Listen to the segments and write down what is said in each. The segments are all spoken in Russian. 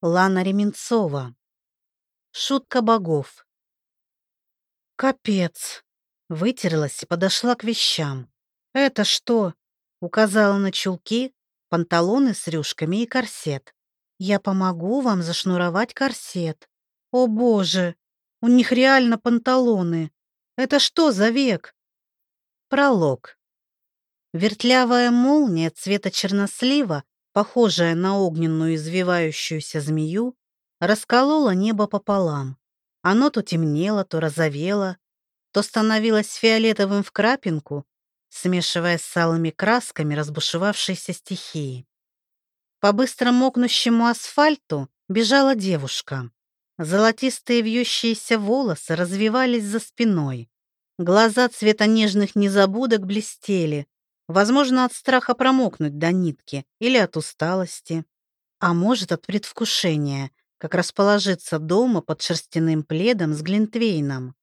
Лана Ременцова. Шутка богов. Капец. Вытерлась и подошла к вещам. «Это что?» Указала на чулки, панталоны с рюшками и корсет. «Я помогу вам зашнуровать корсет». «О боже! У них реально панталоны! Это что за век?» Пролог. Вертлявая молния цвета чернослива похожая на огненную извивающуюся змею, расколола небо пополам. Оно то темнело, то розовело, то становилось фиолетовым в крапинку, смешиваясь с алыми красками разбушевавшейся стихии. По быстро мокнущему асфальту бежала девушка. Золотистые вьющиеся волосы развивались за спиной. Глаза цвета нежных незабудок блестели, Возможно, от страха промокнуть до нитки или от усталости. А может, от предвкушения, как расположиться дома под шерстяным пледом с глинтвейном.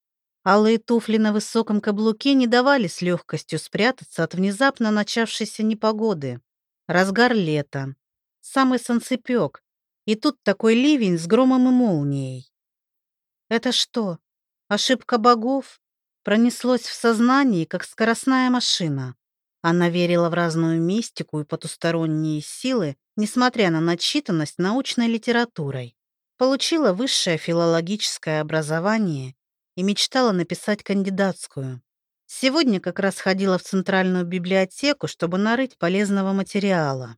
Алые туфли на высоком каблуке не давали с легкостью спрятаться от внезапно начавшейся непогоды. Разгар лета. Самый солнцепек. И тут такой ливень с громом и молнией. Это что, ошибка богов? Пронеслось в сознании, как скоростная машина. Она верила в разную мистику и потусторонние силы, несмотря на начитанность научной литературой. Получила высшее филологическое образование и мечтала написать кандидатскую. Сегодня как раз ходила в Центральную библиотеку, чтобы нарыть полезного материала.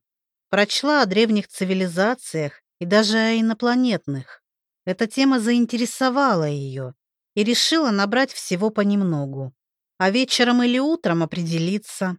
Прочла о древних цивилизациях и даже о инопланетных. Эта тема заинтересовала ее и решила набрать всего понемногу. А вечером или утром определиться,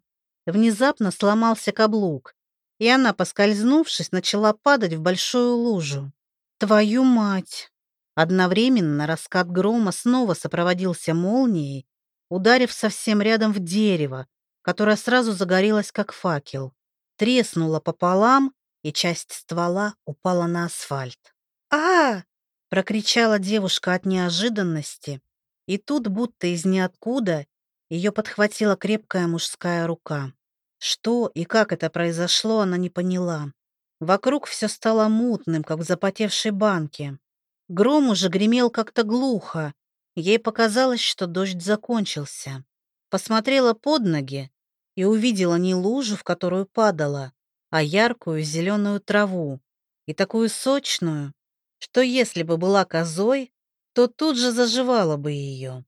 Внезапно сломался каблук, и она, поскользнувшись, начала падать в большую лужу. «Твою мать!» Одновременно раскат грома снова сопроводился молнией, ударив совсем рядом в дерево, которое сразу загорелось, как факел. Треснуло пополам, и часть ствола упала на асфальт. а, прокричала девушка от неожиданности, и тут, будто из ниоткуда, ее подхватила крепкая мужская рука. Что и как это произошло, она не поняла. Вокруг все стало мутным, как в запотевшей банке. Гром уже гремел как-то глухо. Ей показалось, что дождь закончился. Посмотрела под ноги и увидела не лужу, в которую падала, а яркую зеленую траву. И такую сочную, что если бы была козой, то тут же заживала бы ее.